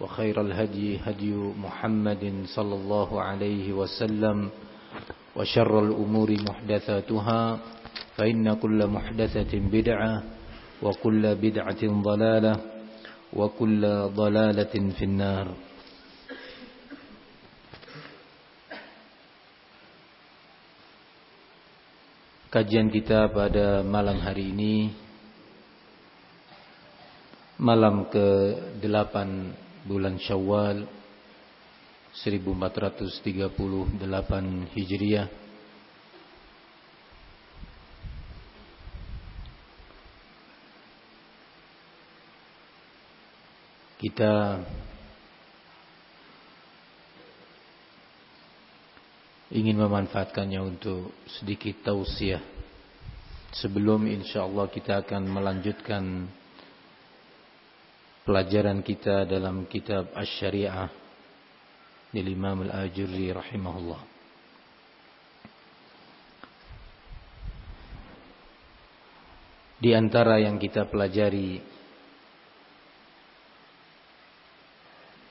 وخير الهدي هدي محمد صلى الله عليه وسلم وشر الأمور محدثاتها فإن كل محدثة بدعة وكل بدعة ضلالة وكل ضلالة في النار. Kajian kita pada malam hari ini Malam ke-8 bulan Syawal 1438 Hijriah. Kita ingin memanfaatkannya untuk sedikit tausiah. Sebelum insyaallah kita akan melanjutkan pelajaran kita dalam kitab Asy-Syari'ah dari Imam Al-Ajurri rahimahullah. Di antara yang kita pelajari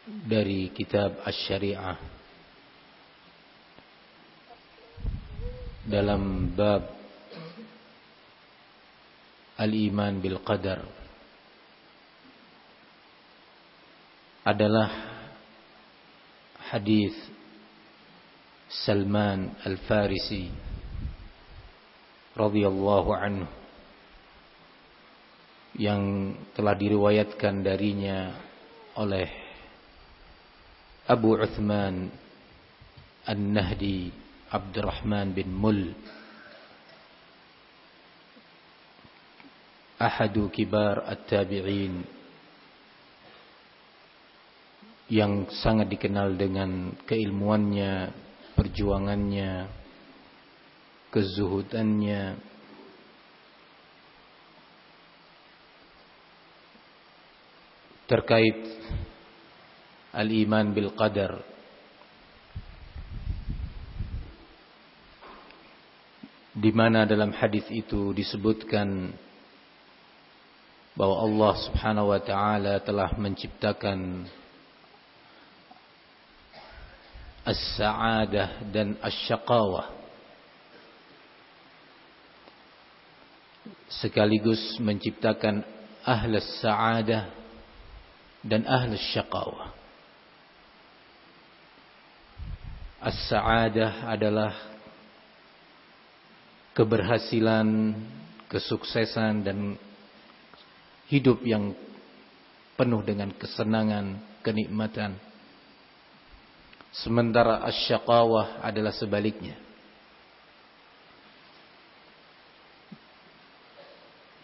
dari kitab Asy-Syari'ah dalam bab al-iman bil qadar adalah hadis Salman Al-Farisi radhiyallahu anhu yang telah diriwayatkan darinya oleh Abu Uthman An-Nahdi Abdurrahman bin Mul. Ahadu kibar at-tabi'in Yang sangat dikenal dengan keilmuannya Perjuangannya Kezuhudannya. Terkait Al-iman bil qadar. Di mana dalam hadis itu disebutkan bahwa Allah Subhanahu wa taala telah menciptakan as-sa'adah dan asy-syaqawah sekaligus menciptakan ahlus sa'adah dan ahlus syaqawah as-sa'adah adalah keberhasilan, kesuksesan dan hidup yang penuh dengan kesenangan, kenikmatan. Sementara asyakawah adalah sebaliknya.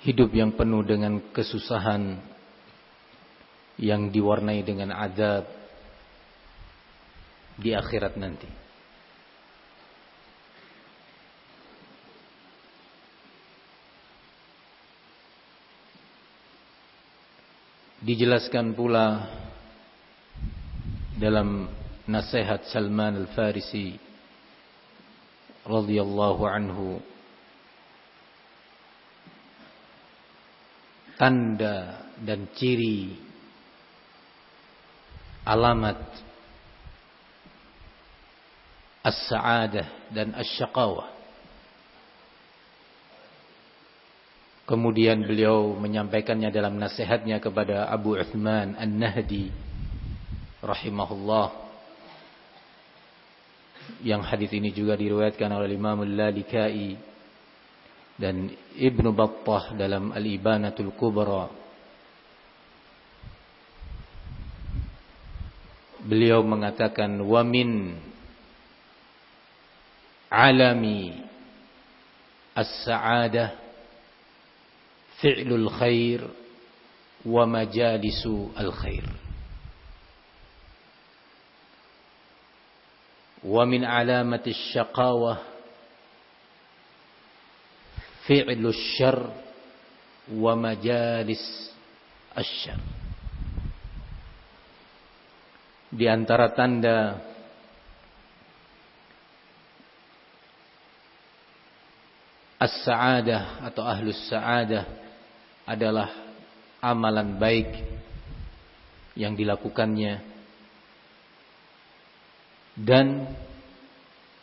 Hidup yang penuh dengan kesusahan yang diwarnai dengan adab di akhirat nanti. Dijelaskan pula dalam nasihat Salman Al-Farisi radhiyallahu anhu tanda dan ciri alamat as-sa'adah dan as-syaqawah. Kemudian beliau menyampaikannya dalam nasihatnya kepada Abu Uthman An-Nahdi rahimahullah. Yang hadis ini juga diriwayatkan oleh Imam Al-Lalikai dan Ibnu Battah dalam Al-Ibanatul Kubra. Beliau mengatakan wa min alami as-sa'adah fi'lul khair wa majalisu al alamati syaqawah. Fi'lul syarr wa majalis asyar di antara tanda as-sa'adah atau ahlus sa'adah adalah amalan baik yang dilakukannya dan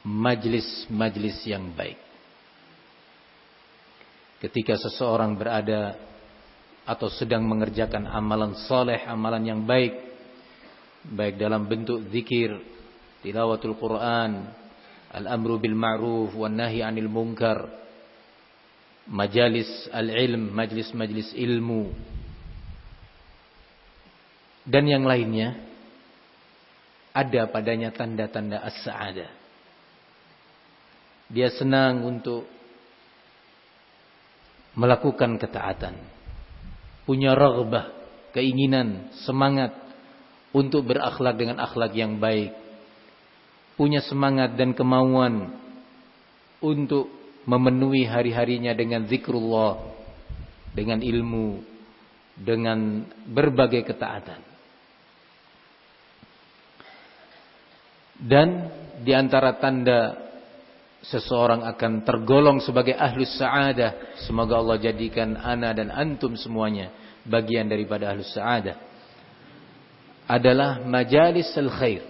majlis-majlis yang baik. Ketika seseorang berada atau sedang mengerjakan amalan soleh, amalan yang baik, baik dalam bentuk zikir, tilawatul Quran, al-amru bil ma'ruf, wan nahi anil munkar, majalis al-ilm, majlis-majlis ilmu dan yang lainnya ada padanya tanda-tanda as-sa'adah. Dia senang untuk melakukan ketaatan. Punya raghbah, keinginan, semangat untuk berakhlak dengan akhlak yang baik. Punya semangat dan kemauan untuk memenuhi hari-harinya dengan zikrullah, dengan ilmu, dengan berbagai ketaatan. Dan di antara tanda seseorang akan tergolong sebagai ahlus sa'adah, semoga Allah jadikan ana dan antum semuanya bagian daripada ahlus sa'adah. Adalah majalis al-khair.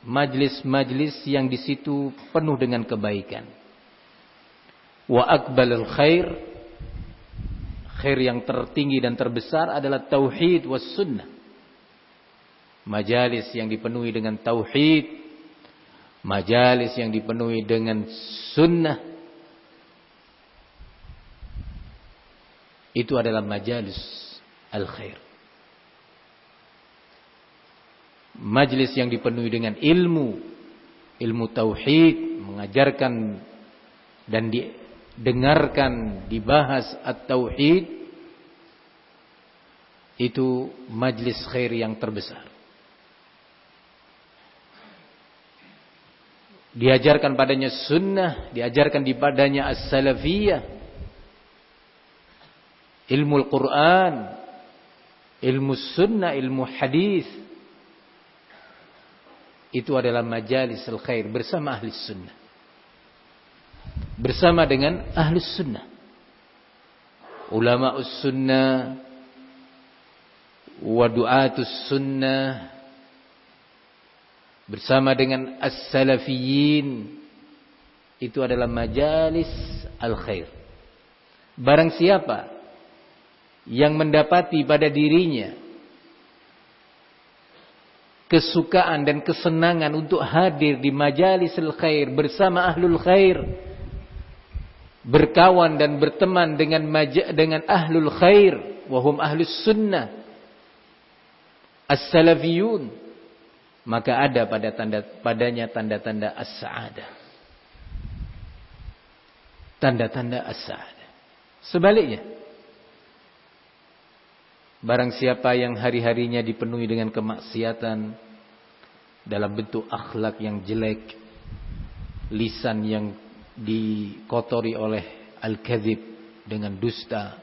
Majlis-majlis yang di situ penuh dengan kebaikan Wa akbalul khair khair yang tertinggi dan terbesar adalah tauhid was sunnah. Majalis yang dipenuhi dengan tauhid, majalis yang dipenuhi dengan sunnah itu adalah majalis al khair. Majlis yang dipenuhi dengan ilmu, ilmu tauhid, mengajarkan dan di, dengarkan dibahas at-tauhid itu majlis khair yang terbesar. Diajarkan padanya sunnah, diajarkan di padanya as-salafiyah. Ilmu Al-Quran, ilmu sunnah, ilmu hadis. Itu adalah majalis al-khair bersama ahli sunnah bersama dengan ahlus sunnah. Ulama sunnah wa du'atus sunnah bersama dengan as-salafiyin itu adalah majalis al-khair. Barang siapa yang mendapati pada dirinya kesukaan dan kesenangan untuk hadir di majalis al-khair bersama ahlul khair berkawan dan berteman dengan dengan ahlul khair wahum ahlus sunnah as-salafiyun maka ada pada tanda padanya tanda-tanda as-sa'adah. Tanda-tanda as-sa'adah. Sebaliknya barang siapa yang hari-harinya dipenuhi dengan kemaksiatan dalam bentuk akhlak yang jelek lisan yang dikotori oleh al-kadzib dengan dusta,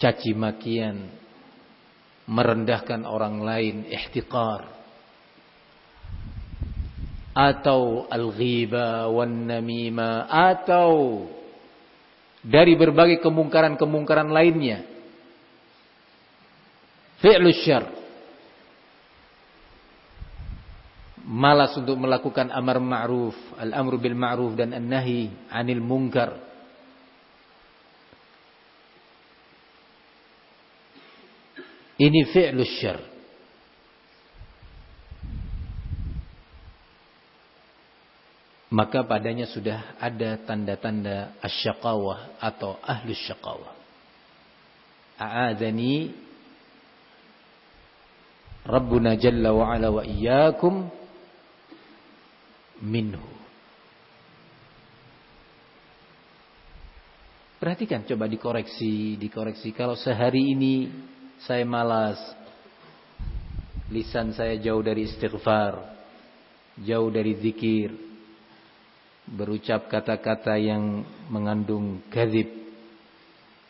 caci makian, merendahkan orang lain, ihtiqar, atau al-ghiba wan namima atau dari berbagai kemungkaran-kemungkaran lainnya. Fi'lu syar. Malas untuk melakukan amar ma'ruf, al-amru bil ma'ruf dan an-nahi 'anil munkar. Ini fi'lu syar. Maka padanya sudah ada tanda-tanda asyaqawah atau ahlus syaqawah. A'adani Rabbuna Jalla wa Ala minhu. Perhatikan coba dikoreksi, dikoreksi. Kalau sehari ini saya malas, lisan saya jauh dari istighfar, jauh dari zikir, berucap kata-kata yang mengandung kadhib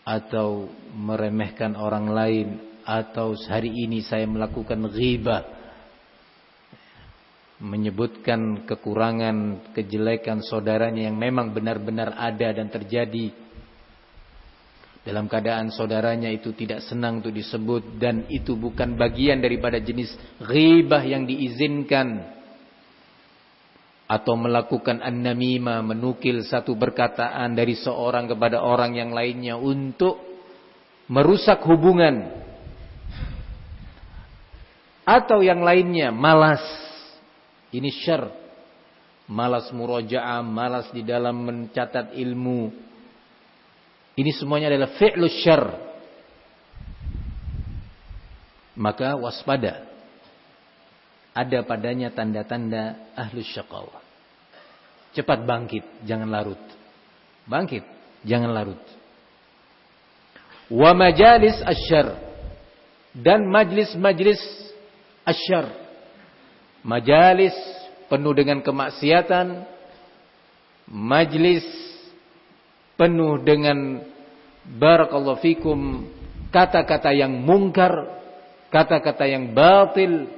atau meremehkan orang lain atau hari ini saya melakukan ghibah menyebutkan kekurangan kejelekan saudaranya yang memang benar-benar ada dan terjadi dalam keadaan saudaranya itu tidak senang untuk disebut dan itu bukan bagian daripada jenis ghibah yang diizinkan. Atau melakukan an-namimah menukil satu perkataan dari seorang kepada orang yang lainnya untuk merusak hubungan. Atau yang lainnya malas. Ini syar. Malas murojaah malas di dalam mencatat ilmu ini semuanya adalah fi'lu syar maka waspada. Ada padanya tanda-tanda ahlu syaqawah cepat bangkit jangan larut. Bangkit jangan larut. Wa majalis asyar dan majlis-majlis asyar. Majalis penuh dengan kemaksiatan. Majlis penuh dengan barakallahu fikum kata-kata yang mungkar, kata-kata yang batil.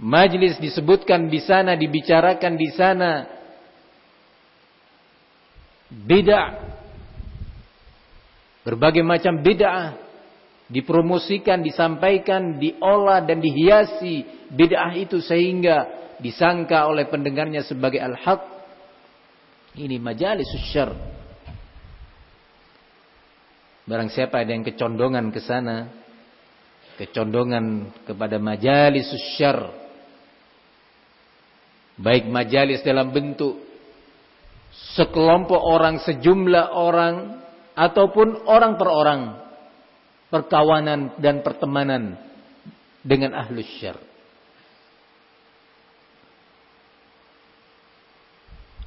Majlis disebutkan di sana, dibicarakan di sana bid'ah. Berbagai macam bid'ah dipromosikan, disampaikan, diolah dan dihiasi bid'ah itu sehingga disangka oleh pendengarnya sebagai al-haq. Ini majalis syar. Barang siapa ada yang kecondongan ke sana, kecondongan kepada majalis syar. Baik majalis dalam bentuk sekelompok orang, sejumlah orang ataupun orang per orang perkawanan dan pertemanan dengan ahlus syar.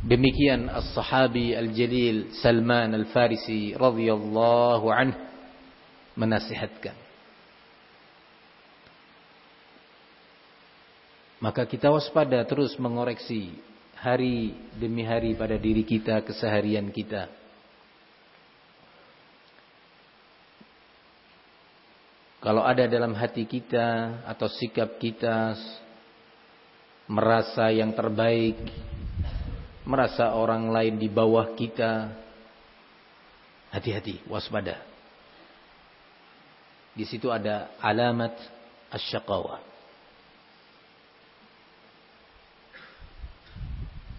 Demikian as-sahabi al-jalil Salman al-Farisi radhiyallahu anhu menasihatkan. Maka kita waspada terus mengoreksi hari demi hari pada diri kita, keseharian kita. Kalau ada dalam hati kita atau sikap kita merasa yang terbaik, merasa orang lain di bawah kita, hati-hati, waspada. Di situ ada alamat asyaqawah.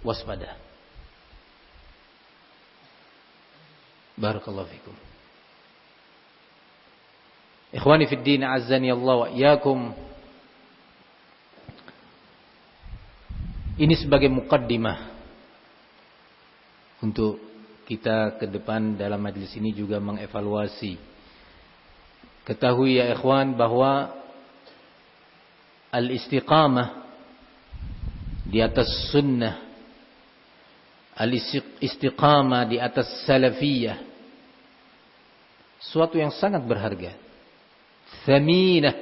Waspada. Barakallahu fikum. Ikhwani fi din azzani Allah wa iyyakum. Ini sebagai mukaddimah untuk kita ke depan dalam majlis ini juga mengevaluasi. Ketahui ya ikhwan bahwa al-istiqamah di atas sunnah al-istiqamah di atas salafiyah suatu yang sangat berharga thaminah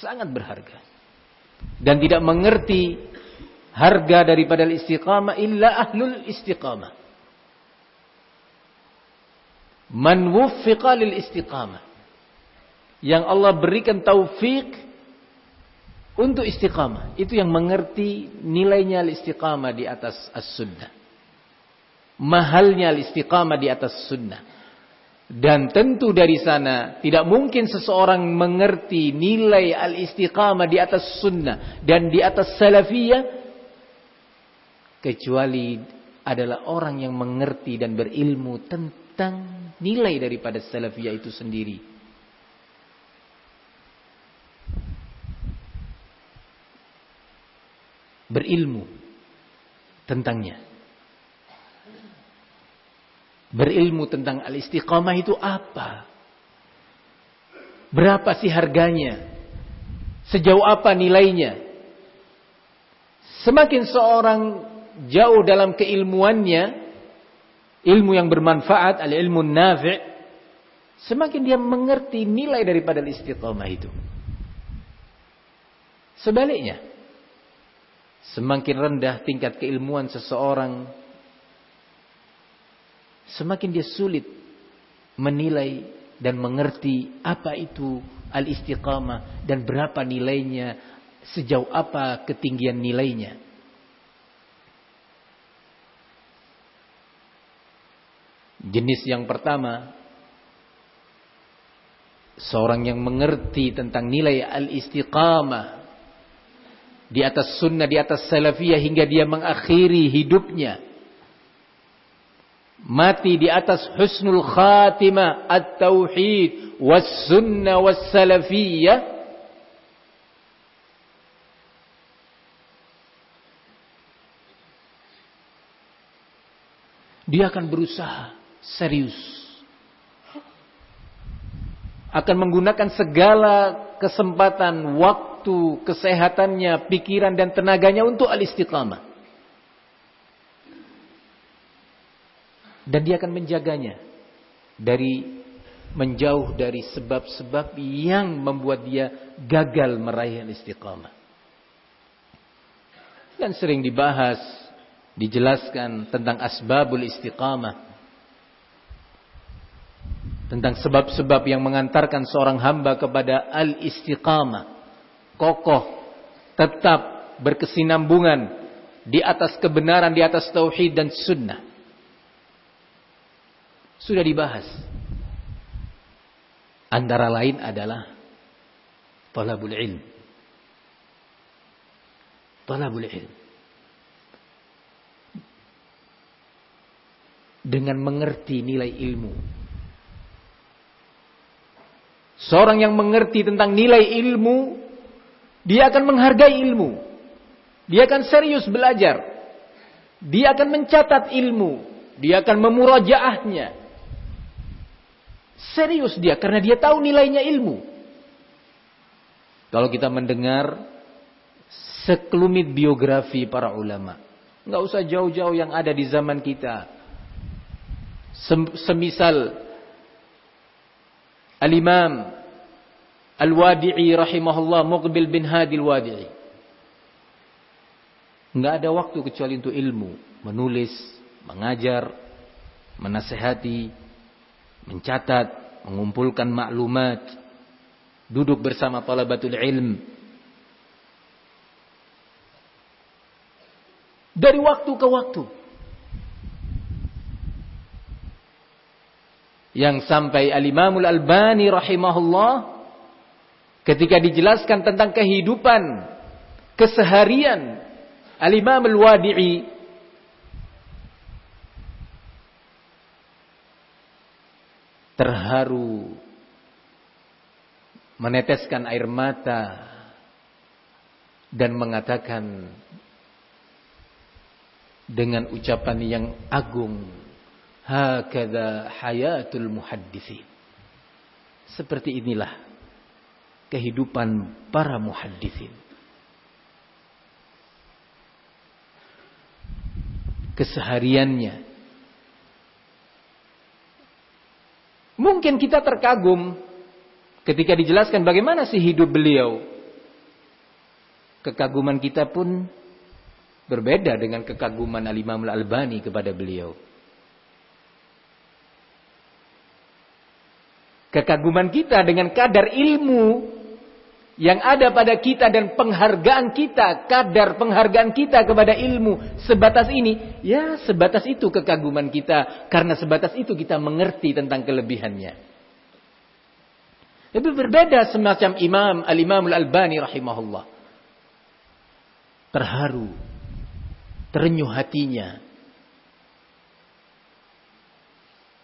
sangat berharga dan tidak mengerti harga daripada istiqamah illa ahlul istiqamah. Man wuffiqa lil istiqamah. Yang Allah berikan taufik untuk istiqamah. Itu yang mengerti nilainya istiqamah di atas as-sunnah. Mahalnya al-istiqamah di atas sunnah. Dan tentu dari sana tidak mungkin seseorang mengerti nilai al-istiqamah di atas sunnah dan di atas salafiyah kecuali adalah orang yang mengerti dan berilmu tentang nilai daripada salafiyah itu sendiri. Berilmu tentangnya berilmu tentang al-istiqamah itu apa? Berapa sih harganya? Sejauh apa nilainya? Semakin seorang jauh dalam keilmuannya, ilmu yang bermanfaat, al-ilmu nafi', semakin dia mengerti nilai daripada istiqamah itu. Sebaliknya, semakin rendah tingkat keilmuan seseorang, semakin dia sulit menilai dan mengerti apa itu al-istiqamah dan berapa nilainya, sejauh apa ketinggian nilainya. Jenis yang pertama seorang yang mengerti tentang nilai al-istiqamah di atas sunnah, di atas salafiyah hingga dia mengakhiri hidupnya. Mati di atas husnul khatimah at-tauhid was sunnah was salafiyah dia akan berusaha serius akan menggunakan segala kesempatan waktu kesehatannya pikiran dan tenaganya untuk al-istiqamah dan dia akan menjaganya dari menjauh dari sebab-sebab yang membuat dia gagal meraih istiqamah. Dan sering dibahas, dijelaskan tentang asbabul istiqamah. Tentang sebab-sebab yang mengantarkan seorang hamba kepada al-istiqamah. Kokoh, tetap berkesinambungan di atas kebenaran, di atas tauhid dan sunnah sudah dibahas. Antara lain adalah talabul ilm. Talabul ilm. Dengan mengerti nilai ilmu. Seorang yang mengerti tentang nilai ilmu, dia akan menghargai ilmu. Dia akan serius belajar. Dia akan mencatat ilmu. Dia akan memurajaahnya. Serius dia karena dia tahu nilainya ilmu. Kalau kita mendengar sekelumit biografi para ulama, nggak usah jauh-jauh yang ada di zaman kita. Semisal Al-Imam Al-Wadi'i rahimahullah Muqbil bin Hadi Al-Wadi'i. Nggak ada waktu kecuali untuk ilmu, menulis, mengajar, menasehati, mencatat, mengumpulkan maklumat, duduk bersama talabatul ilm. Dari waktu ke waktu. Yang sampai Al-Imamul Albani rahimahullah ketika dijelaskan tentang kehidupan keseharian Al-Imam Al-Wadi'i terharu meneteskan air mata dan mengatakan dengan ucapan yang agung hakada hayatul muhaddithin seperti inilah kehidupan para muhaddithin kesehariannya Mungkin kita terkagum ketika dijelaskan bagaimana sih hidup beliau. Kekaguman kita pun berbeda dengan kekaguman Al-Imam Al-Albani kepada beliau. Kekaguman kita dengan kadar ilmu yang ada pada kita dan penghargaan kita, kadar penghargaan kita kepada ilmu sebatas ini, ya sebatas itu kekaguman kita karena sebatas itu kita mengerti tentang kelebihannya. Lebih berbeda semacam Imam Al-Imam Al-Albani rahimahullah. Terharu, terenyuh hatinya.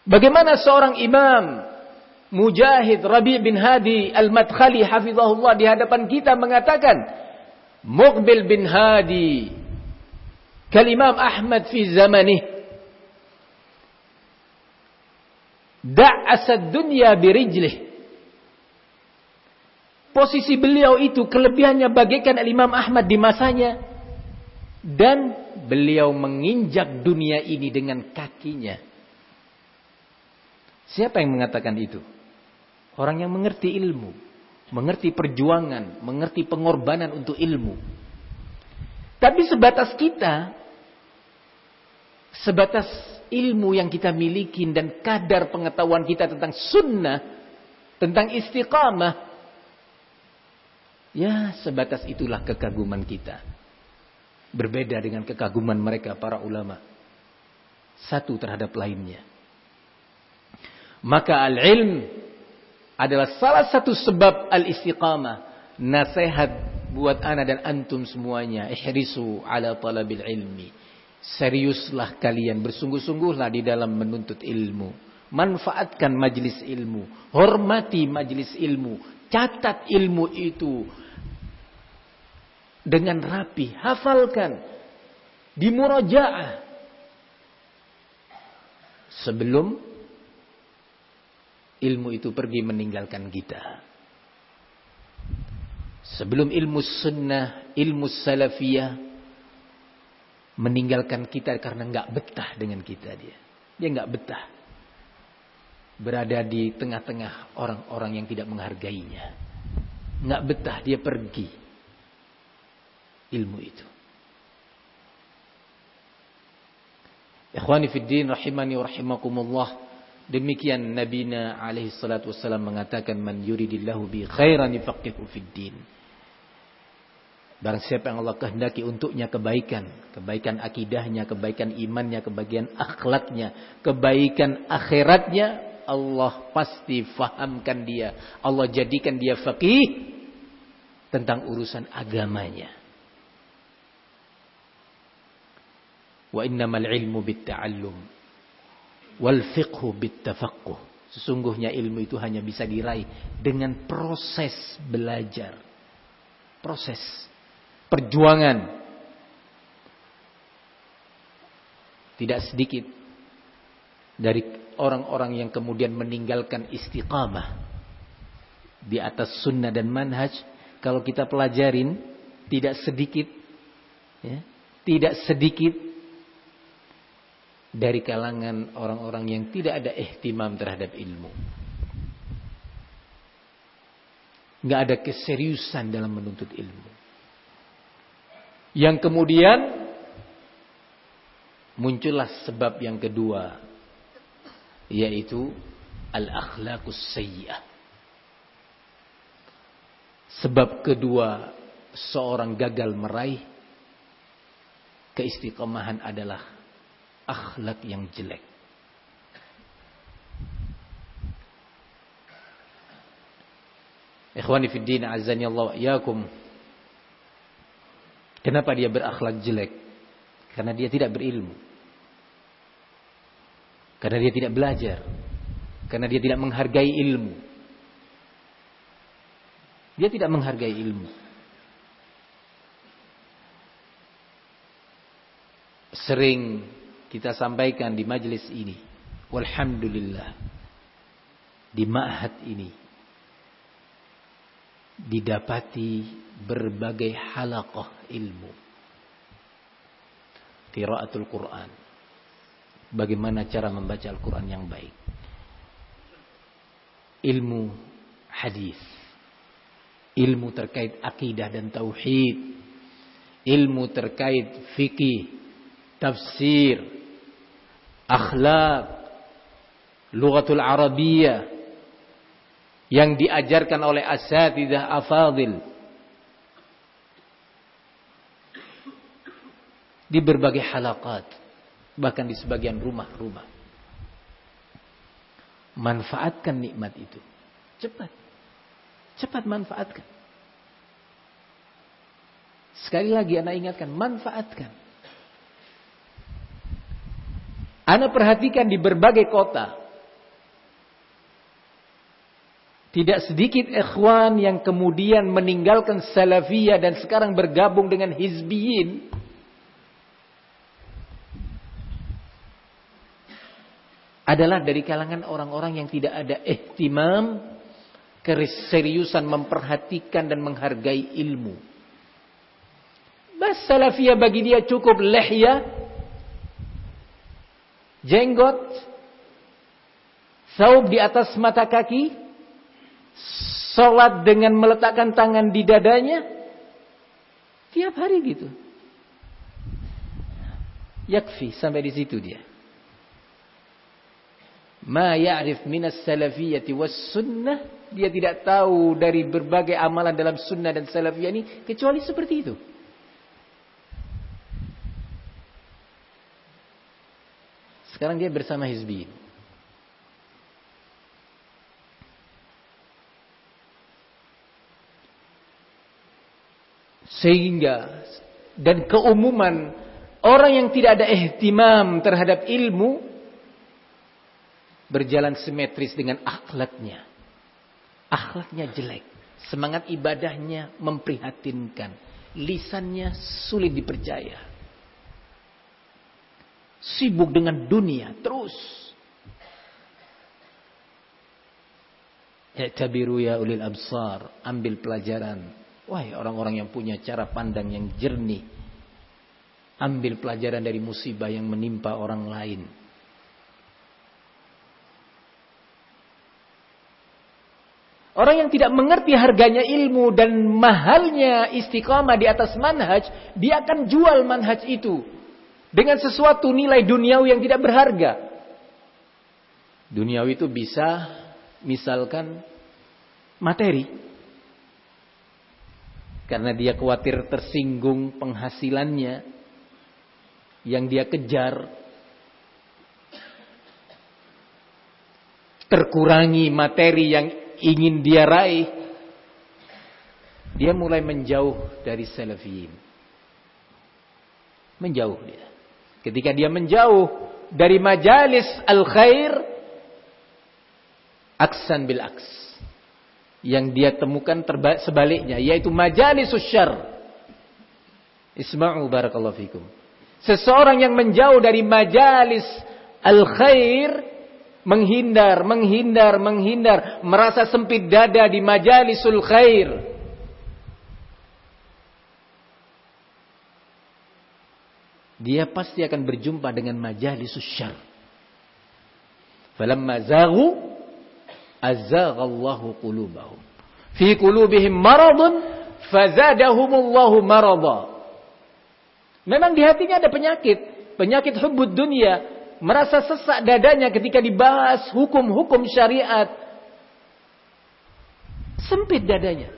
Bagaimana seorang imam Mujahid Rabi' bin Hadi Al-Madkhali hafizahullah di hadapan kita mengatakan Muqbil bin Hadi Kalimam Ahmad fi zamanih Da'asad dunya birijlih Posisi beliau itu kelebihannya bagaikan Imam Ahmad di masanya dan beliau menginjak dunia ini dengan kakinya. Siapa yang mengatakan itu? Orang yang mengerti ilmu, mengerti perjuangan, mengerti pengorbanan untuk ilmu. Tapi sebatas kita, sebatas ilmu yang kita miliki dan kadar pengetahuan kita tentang sunnah, tentang istiqamah, ya sebatas itulah kekaguman kita. Berbeda dengan kekaguman mereka para ulama. Satu terhadap lainnya. Maka al-ilm adalah salah satu sebab al-istiqamah. Nasihat buat ana dan antum semuanya. Ihrisu ala talabil ilmi. Seriuslah kalian, bersungguh-sungguhlah di dalam menuntut ilmu. Manfaatkan majlis ilmu. Hormati majlis ilmu. Catat ilmu itu. Dengan rapi. Hafalkan. Di murajaah. Sebelum ilmu itu pergi meninggalkan kita. Sebelum ilmu sunnah, ilmu salafiyah meninggalkan kita karena nggak betah dengan kita dia. Dia nggak betah berada di tengah-tengah orang-orang yang tidak menghargainya. Nggak betah dia pergi ilmu itu. Ikhwani fid din rahimani wa rahimakumullah. Demikian Nabi alaihi salatu wassalam mengatakan man yuridillahu bi khairan yufaqihu fid din. Barang siapa yang Allah kehendaki untuknya kebaikan, kebaikan akidahnya, kebaikan imannya, kebaikan akhlaknya, kebaikan akhiratnya, Allah pasti fahamkan dia. Allah jadikan dia faqih tentang urusan agamanya. Wa innamal ilmu bit ta'allum wal fiqhu bit Sesungguhnya ilmu itu hanya bisa diraih dengan proses belajar. Proses perjuangan. Tidak sedikit dari orang-orang yang kemudian meninggalkan istiqamah di atas sunnah dan manhaj kalau kita pelajarin tidak sedikit ya, tidak sedikit dari kalangan orang-orang yang tidak ada ihtimam terhadap ilmu. Nggak ada keseriusan dalam menuntut ilmu. Yang kemudian muncullah sebab yang kedua yaitu al-akhlaqus sayyi'ah. Sebab kedua seorang gagal meraih keistiqomahan adalah akhlak yang jelek. Ikhwani fi din azani Allah. Kenapa dia berakhlak jelek? Karena dia tidak berilmu. Karena dia tidak belajar. Karena dia tidak menghargai ilmu. Dia tidak menghargai ilmu. Sering kita sampaikan di majelis ini. Walhamdulillah. Di ma'had ini. Didapati berbagai halaqah ilmu. Qiraatul Quran. Bagaimana cara membaca Al-Quran yang baik. Ilmu hadis. Ilmu terkait akidah dan tauhid. Ilmu terkait fikih, tafsir, akhlak, lughatul Arabiyah, yang diajarkan oleh asatidah afadil di berbagai halakat bahkan di sebagian rumah-rumah. Manfaatkan nikmat itu. Cepat. Cepat manfaatkan. Sekali lagi anak ingatkan manfaatkan anak perhatikan di berbagai kota Tidak sedikit ikhwan yang kemudian meninggalkan salafiyah dan sekarang bergabung dengan hizbiyin. Adalah dari kalangan orang-orang yang tidak ada ihtimam, keseriusan memperhatikan dan menghargai ilmu. Bas salafiyah bagi dia cukup lehya, jenggot, saub di atas mata kaki, Sholat dengan meletakkan tangan di dadanya. Tiap hari gitu. Yakfi sampai di situ dia. Ma ya'rif minas salafiyyati was sunnah. Dia tidak tahu dari berbagai amalan dalam sunnah dan salafiyah ini. Kecuali seperti itu. Sekarang dia bersama hizbiyin. Sehingga dan keumuman orang yang tidak ada ihtimam terhadap ilmu berjalan simetris dengan akhlaknya. Akhlaknya jelek, semangat ibadahnya memprihatinkan, lisannya sulit dipercaya. Sibuk dengan dunia terus. Ya tabiru ya ulil absar, ambil pelajaran Wahai orang-orang yang punya cara pandang yang jernih. Ambil pelajaran dari musibah yang menimpa orang lain. Orang yang tidak mengerti harganya ilmu dan mahalnya istiqamah di atas manhaj, dia akan jual manhaj itu dengan sesuatu nilai duniawi yang tidak berharga. Duniawi itu bisa misalkan materi, karena dia khawatir tersinggung penghasilannya yang dia kejar. Terkurangi materi yang ingin dia raih. Dia mulai menjauh dari salafiyin. Menjauh dia. Ketika dia menjauh dari majalis al-khair. Aksan bil aks yang dia temukan sebaliknya yaitu majalisus syarr. Isma'u barakallahu fikum. Seseorang yang menjauh dari majalis al-khair menghindar, menghindar, menghindar, merasa sempit dada di majalisul khair. Dia pasti akan berjumpa dengan majalisus syarr. Falamma zaghu azaghallahu qulubahum. Fi qulubihim maradun fazadahumullahu marada. Memang di hatinya ada penyakit, penyakit hubbud dunia, merasa sesak dadanya ketika dibahas hukum-hukum syariat. Sempit dadanya.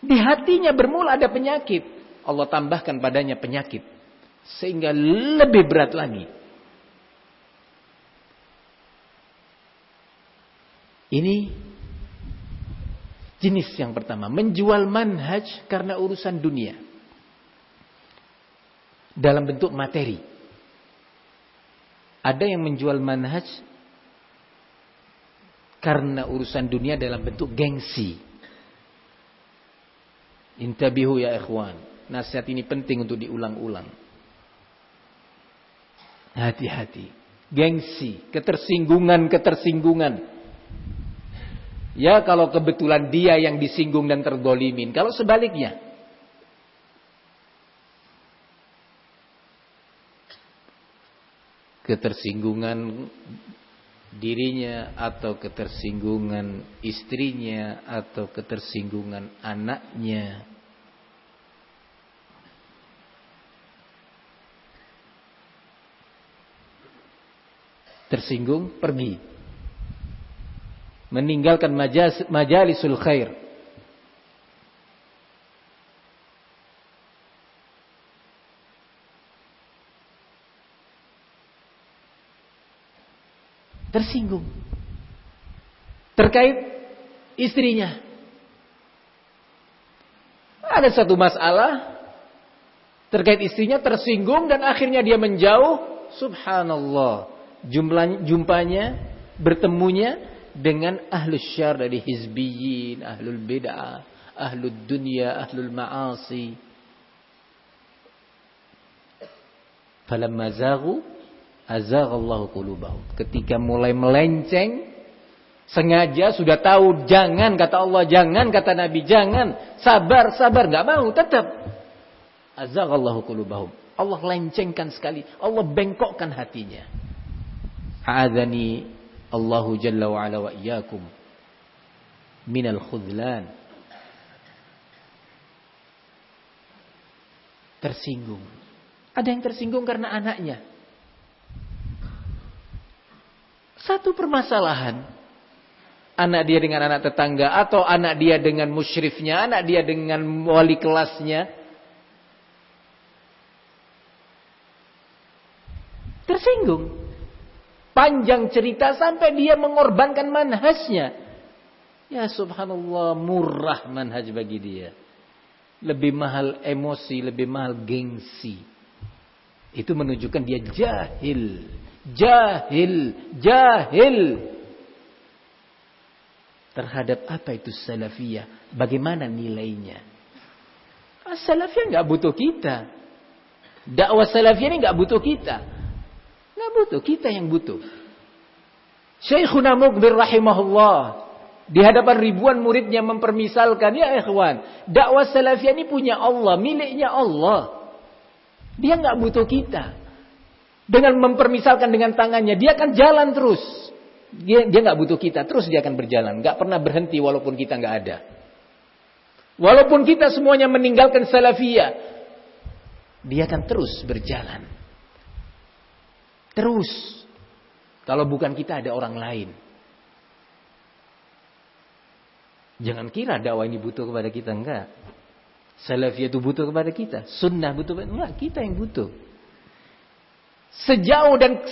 Di hatinya bermula ada penyakit. Allah tambahkan padanya penyakit. Sehingga lebih berat lagi. Ini jenis yang pertama, menjual manhaj karena urusan dunia. Dalam bentuk materi. Ada yang menjual manhaj karena urusan dunia dalam bentuk gengsi. Intabihu ya ikhwan. Nasihat ini penting untuk diulang-ulang. Hati-hati. Gengsi, ketersinggungan-ketersinggungan Ya kalau kebetulan dia yang disinggung dan terdolimin. Kalau sebaliknya. Ketersinggungan dirinya atau ketersinggungan istrinya atau ketersinggungan anaknya. Tersinggung pergi meninggalkan majalisul khair. Tersinggung. Terkait istrinya. Ada satu masalah terkait istrinya tersinggung dan akhirnya dia menjauh. Subhanallah. Jumlanya, jumpanya, bertemunya dengan ahlus syar dari hizbiyin, ahlul bid'ah, ahlul dunia, ahlul ma'asi. Falamma zaghu azaghallahu qulubahum. Ketika mulai melenceng sengaja sudah tahu jangan kata Allah, jangan kata Nabi, jangan, sabar, sabar, nggak mau, tetap azaghallahu qulubahum. Allah lencengkan sekali, Allah bengkokkan hatinya. Ha'adhani Allahu jalla wa ala wa iyyakum minal khudlan. Tersinggung. Ada yang tersinggung karena anaknya. Satu permasalahan. Anak dia dengan anak tetangga. Atau anak dia dengan musyrifnya. Anak dia dengan wali kelasnya. Tersinggung. Panjang cerita sampai dia mengorbankan manhajnya. Ya subhanallah murah manhaj bagi dia. Lebih mahal emosi, lebih mahal gengsi. Itu menunjukkan dia jahil. Jahil, jahil. Terhadap apa itu salafiyah? Bagaimana nilainya? Ah, salafiyah nggak butuh kita. Dakwah salafiyah ini nggak butuh kita. Nggak butuh, kita yang butuh. Syekhuna Muqbir rahimahullah. Di hadapan ribuan muridnya mempermisalkan, ya ikhwan, dakwah salafiyah ini punya Allah, miliknya Allah. Dia nggak butuh kita. Dengan mempermisalkan dengan tangannya, dia akan jalan terus. Dia dia nggak butuh kita, terus dia akan berjalan, nggak pernah berhenti walaupun kita nggak ada. Walaupun kita semuanya meninggalkan salafiyah, dia akan terus berjalan. Terus. Kalau bukan kita ada orang lain. Jangan kira dakwah ini butuh kepada kita enggak. Salafiyah itu butuh kepada kita, sunnah butuh kepada enggak, kita yang butuh. Sejauh dan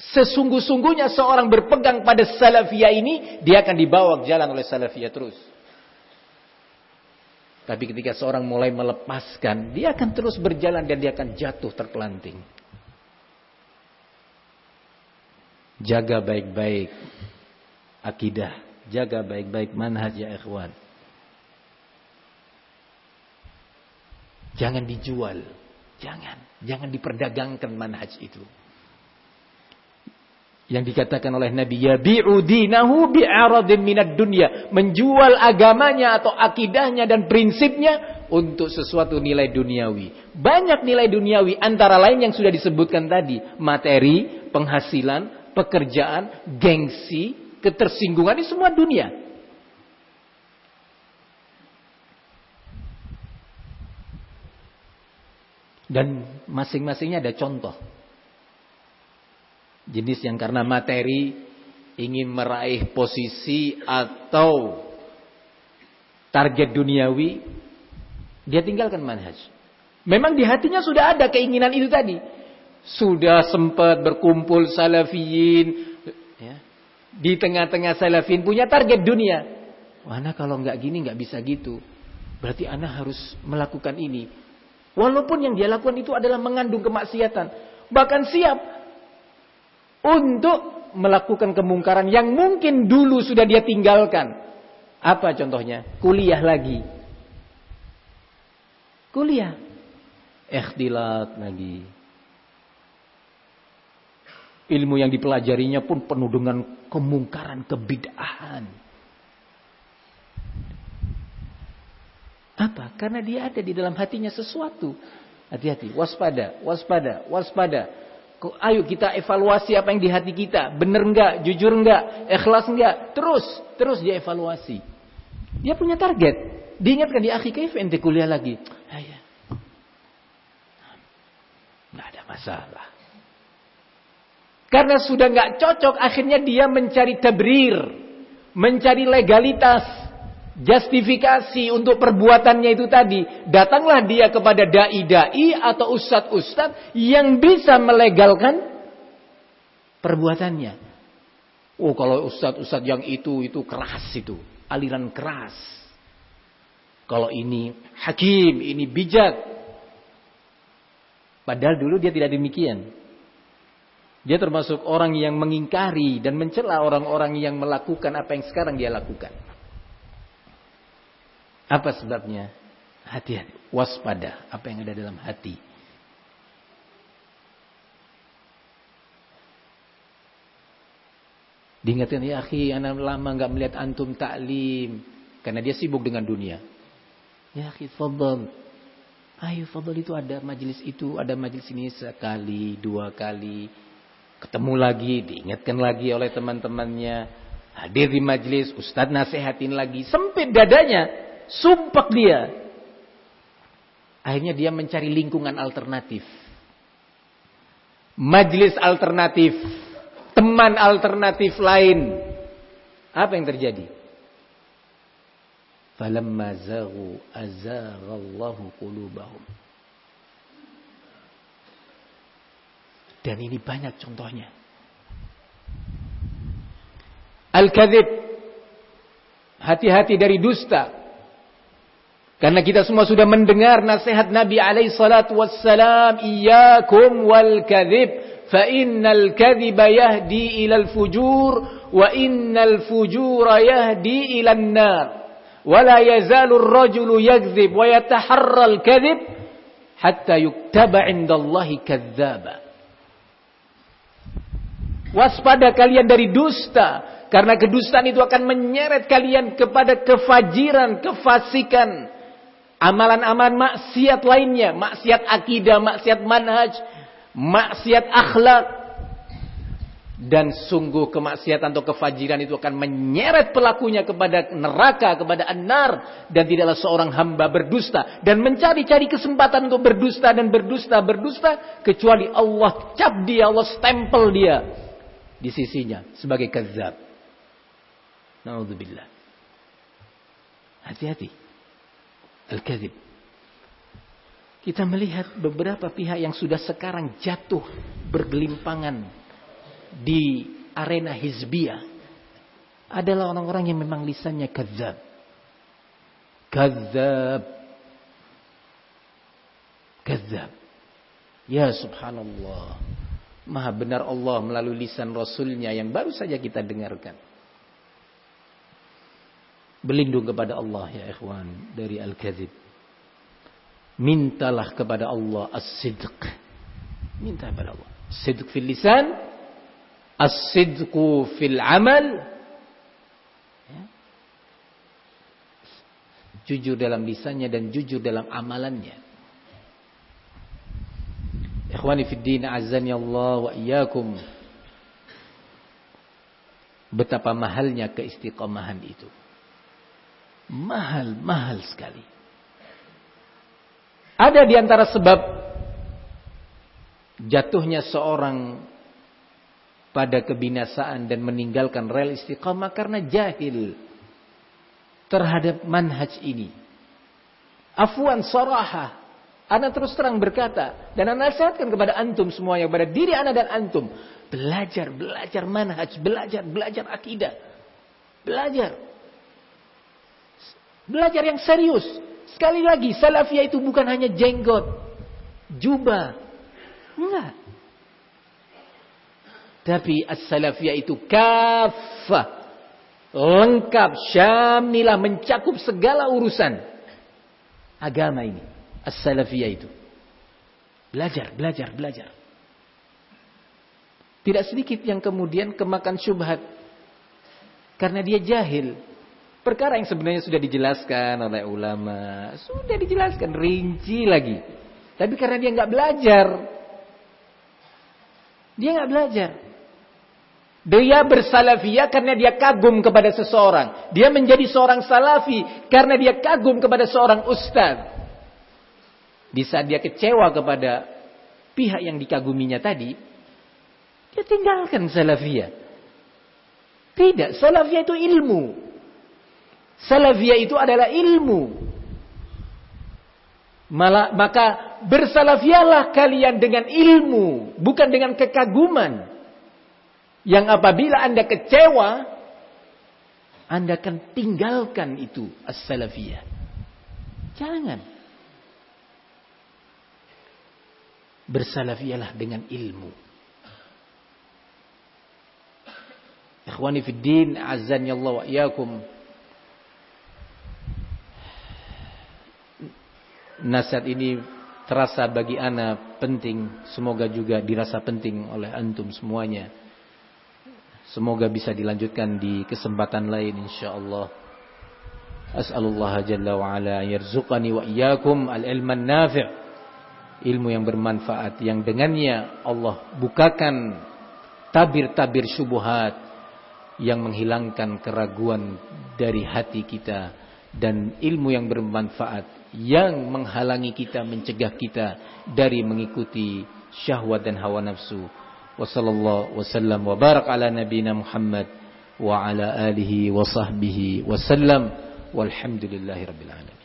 sesungguh-sungguhnya seorang berpegang pada salafiyah ini, dia akan dibawa ke jalan oleh salafiyah terus. Tapi ketika seorang mulai melepaskan, dia akan terus berjalan dan dia akan jatuh terpelanting. Jaga baik-baik akidah, jaga baik-baik manhaj ya ikhwan. Jangan dijual. Jangan, jangan diperdagangkan manhaj itu. Yang dikatakan oleh Nabi, ya bi'udinahu bi'aradin minad dunya. Menjual agamanya atau akidahnya dan prinsipnya untuk sesuatu nilai duniawi. Banyak nilai duniawi antara lain yang sudah disebutkan tadi. Materi, penghasilan, pekerjaan, gengsi, ketersinggungan, ini semua dunia. Dan masing-masingnya ada contoh. Jenis yang karena materi ingin meraih posisi atau target duniawi, dia tinggalkan manhaj. Memang di hatinya sudah ada keinginan itu tadi. Sudah sempat berkumpul salafiyin. Ya, di tengah-tengah salafiyin punya target dunia. Mana kalau nggak gini nggak bisa gitu. Berarti anak harus melakukan ini. Walaupun yang dia lakukan itu adalah mengandung kemaksiatan. Bahkan siap untuk melakukan kemungkaran yang mungkin dulu sudah dia tinggalkan. Apa contohnya? Kuliah lagi. Kuliah. Ikhtilat lagi. Ilmu yang dipelajarinya pun penuh dengan kemungkaran, kebid'ahan. Apa? Karena dia ada di dalam hatinya sesuatu. Hati-hati, waspada, waspada, waspada. Ayo kita evaluasi apa yang di hati kita. Benar enggak? Jujur enggak? Ikhlas enggak? Terus, terus dia evaluasi. Dia punya target. Diingatkan di akhir kaif ente kuliah lagi. Ayah. Enggak ada masalah. Karena sudah enggak cocok, akhirnya dia mencari tabrir. mencari legalitas, justifikasi untuk perbuatannya itu tadi. Datanglah dia kepada dai-dai atau ustad-ustad yang bisa melegalkan perbuatannya. Oh kalau ustad-ustad yang itu, itu keras itu. Aliran keras. Kalau ini hakim, ini bijak. Padahal dulu dia tidak demikian. Dia termasuk orang yang mengingkari dan mencela orang-orang yang melakukan apa yang sekarang dia lakukan. Apa sebabnya? Hati-hati, waspada apa yang ada dalam hati. Diingatkan ya akhi, anak lama nggak melihat antum taklim karena dia sibuk dengan dunia. Ya akhi, fadl. Ayo fadl itu ada majelis itu, ada majelis ini sekali, dua kali, Ketemu lagi, diingatkan lagi oleh teman-temannya. Hadir di majelis, Ustaz nasihatin lagi. Sempit dadanya, sumpah dia. Akhirnya dia mencari lingkungan alternatif. Majelis alternatif. Teman alternatif lain. Apa yang terjadi? Falamma zaghu azaghallahu qulubahum. Dan ini banyak contohnya. Al-kadhib. Hati-hati dari dusta. Karena kita semua sudah mendengar nasihat Nabi alaihi salatu wassalam, "Iyyakum wal kadhib, fa innal kadhiba yahdi ilal fujur wa innal fujura yahdi ilan nar." ولا يزال الرجل يكذب ويتحرى الكذب حتى يكتب عند الله كذابا Waspada kalian dari dusta. Karena kedustaan itu akan menyeret kalian kepada kefajiran, kefasikan. Amalan-amalan maksiat lainnya. Maksiat akidah, maksiat manhaj, maksiat akhlak. Dan sungguh kemaksiatan atau kefajiran itu akan menyeret pelakunya kepada neraka, kepada anar. Dan tidaklah seorang hamba berdusta. Dan mencari-cari kesempatan untuk berdusta dan berdusta, berdusta. Kecuali Allah cap dia, Allah stempel dia di sisinya sebagai kazab. Nauzubillah. Hati-hati. Al-kadzib. Kita melihat beberapa pihak yang sudah sekarang jatuh bergelimpangan di arena hizbiyah adalah orang-orang yang memang lisannya kazab. Kazab. Kazab. Ya subhanallah. Maha benar Allah melalui lisan Rasulnya yang baru saja kita dengarkan. Berlindung kepada Allah ya ikhwan dari al-kadzib. Mintalah kepada Allah as-sidq. Minta kepada Allah. Sidq fil lisan, as-sidqu fil amal. Ya. Jujur dalam lisannya dan jujur dalam amalannya. Ikhwani fid din azani Allah wa iyyakum. Betapa mahalnya keistiqomahan itu. Mahal, mahal sekali. Ada di antara sebab jatuhnya seorang pada kebinasaan dan meninggalkan rel istiqamah karena jahil terhadap manhaj ini. Afwan sarahah Ana terus terang berkata dan ana nasihatkan kepada antum semua yang pada diri ana dan antum belajar, belajar manhaj, belajar, belajar akidah. Belajar. Belajar yang serius. Sekali lagi, salafiyah itu bukan hanya jenggot, jubah. Enggak. Tapi as-salafiyah itu kafah. Lengkap, syamilah, mencakup segala urusan agama ini as-salafiyah itu. Belajar, belajar, belajar. Tidak sedikit yang kemudian kemakan syubhat. Karena dia jahil. Perkara yang sebenarnya sudah dijelaskan oleh ulama. Sudah dijelaskan, rinci lagi. Tapi karena dia nggak belajar. Dia nggak belajar. Dia bersalafiyah karena dia kagum kepada seseorang. Dia menjadi seorang salafi karena dia kagum kepada seorang ustadz. Di saat dia kecewa kepada pihak yang dikaguminya tadi, dia tinggalkan salafiyah. Tidak, salafiyah itu ilmu. Salafiyah itu adalah ilmu. Malah, maka bersalafialah kalian dengan ilmu, bukan dengan kekaguman. Yang apabila Anda kecewa, Anda akan tinggalkan itu as-salafiyah. Jangan. Bersalafialah dengan ilmu. Ikhwani fi din, azan Allah wa iyakum. nasihat ini terasa bagi ana penting, semoga juga dirasa penting oleh antum semuanya. Semoga bisa dilanjutkan di kesempatan lain insyaallah. As'alullah jalla wa ala yarzuqani wa iyyakum al-ilman nafi' ilmu yang bermanfaat yang dengannya Allah bukakan tabir-tabir syubhat yang menghilangkan keraguan dari hati kita dan ilmu yang bermanfaat yang menghalangi kita, mencegah kita dari mengikuti syahwat dan hawa nafsu. Wassallallahu wasallam wa barak ala nabina Muhammad wa ala alihi wa sahbihi wasallam walhamdulillahi rabbil alamin.